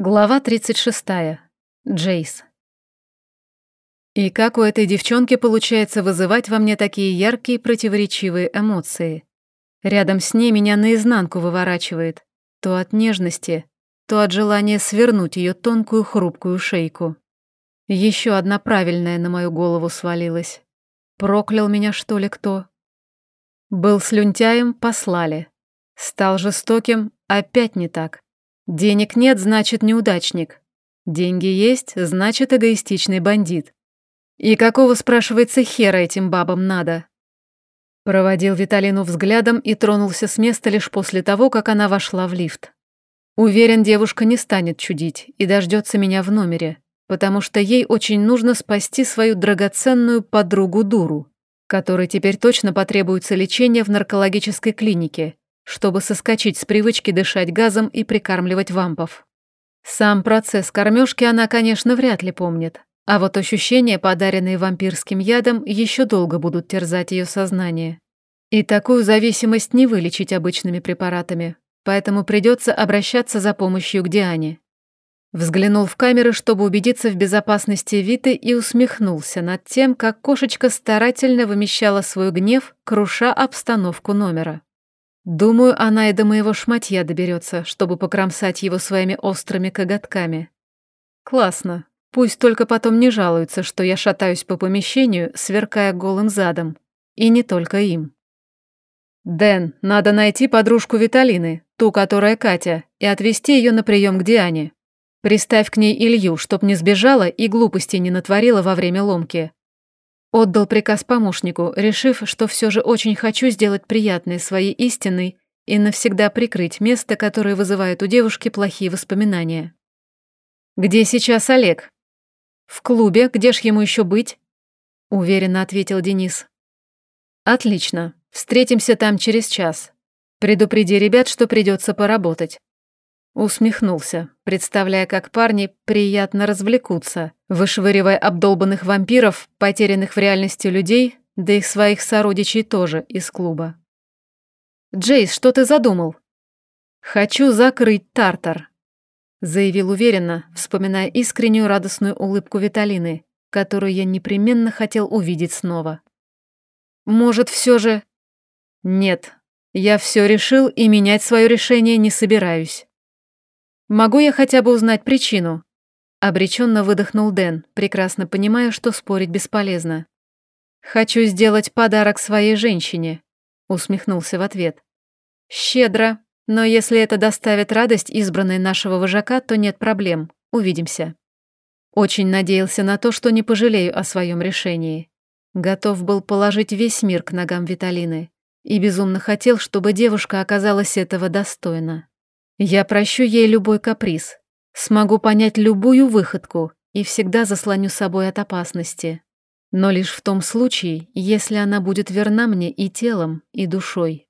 Глава 36. Джейс. И как у этой девчонки получается вызывать во мне такие яркие противоречивые эмоции? Рядом с ней меня наизнанку выворачивает. То от нежности, то от желания свернуть ее тонкую хрупкую шейку. Еще одна правильная на мою голову свалилась. Проклял меня, что ли, кто? Был слюнтяем — послали. Стал жестоким — опять не так. Денег нет, значит неудачник. Деньги есть, значит эгоистичный бандит. И какого, спрашивается, хера этим бабам надо? Проводил Виталину взглядом и тронулся с места лишь после того, как она вошла в лифт. Уверен, девушка не станет чудить и дождется меня в номере, потому что ей очень нужно спасти свою драгоценную подругу-дуру, которой теперь точно потребуется лечение в наркологической клинике, чтобы соскочить с привычки дышать газом и прикармливать вампов. Сам процесс кормежки она, конечно, вряд ли помнит, а вот ощущения, подаренные вампирским ядом, еще долго будут терзать ее сознание. И такую зависимость не вылечить обычными препаратами, поэтому придется обращаться за помощью к Диане. Взглянул в камеры, чтобы убедиться в безопасности Виты, и усмехнулся над тем, как кошечка старательно вымещала свой гнев, круша обстановку номера. Думаю, она и до моего шматья доберется, чтобы покромсать его своими острыми коготками. Классно. Пусть только потом не жалуются, что я шатаюсь по помещению, сверкая голым задом. И не только им. «Дэн, надо найти подружку Виталины, ту, которая Катя, и отвезти ее на прием к Диане. Приставь к ней Илью, чтоб не сбежала и глупости не натворила во время ломки. Отдал приказ помощнику, решив, что все же очень хочу сделать приятное своей истиной и навсегда прикрыть место, которое вызывает у девушки плохие воспоминания. «Где сейчас Олег?» «В клубе, где ж ему еще быть?» — уверенно ответил Денис. «Отлично. Встретимся там через час. Предупреди ребят, что придется поработать. Усмехнулся, представляя, как парни приятно развлекутся, вышвыривая обдолбанных вампиров, потерянных в реальности людей, да их своих сородичей тоже из клуба. «Джейс, что ты задумал?» «Хочу закрыть Тартар», — заявил уверенно, вспоминая искреннюю радостную улыбку Виталины, которую я непременно хотел увидеть снова. «Может, все же...» «Нет, я все решил и менять свое решение не собираюсь». «Могу я хотя бы узнать причину?» Обреченно выдохнул Дэн, прекрасно понимая, что спорить бесполезно. «Хочу сделать подарок своей женщине», — усмехнулся в ответ. «Щедро, но если это доставит радость избранной нашего вожака, то нет проблем, увидимся». Очень надеялся на то, что не пожалею о своем решении. Готов был положить весь мир к ногам Виталины и безумно хотел, чтобы девушка оказалась этого достойна. Я прощу ей любой каприз, смогу понять любую выходку и всегда заслоню собой от опасности. Но лишь в том случае, если она будет верна мне и телом, и душой.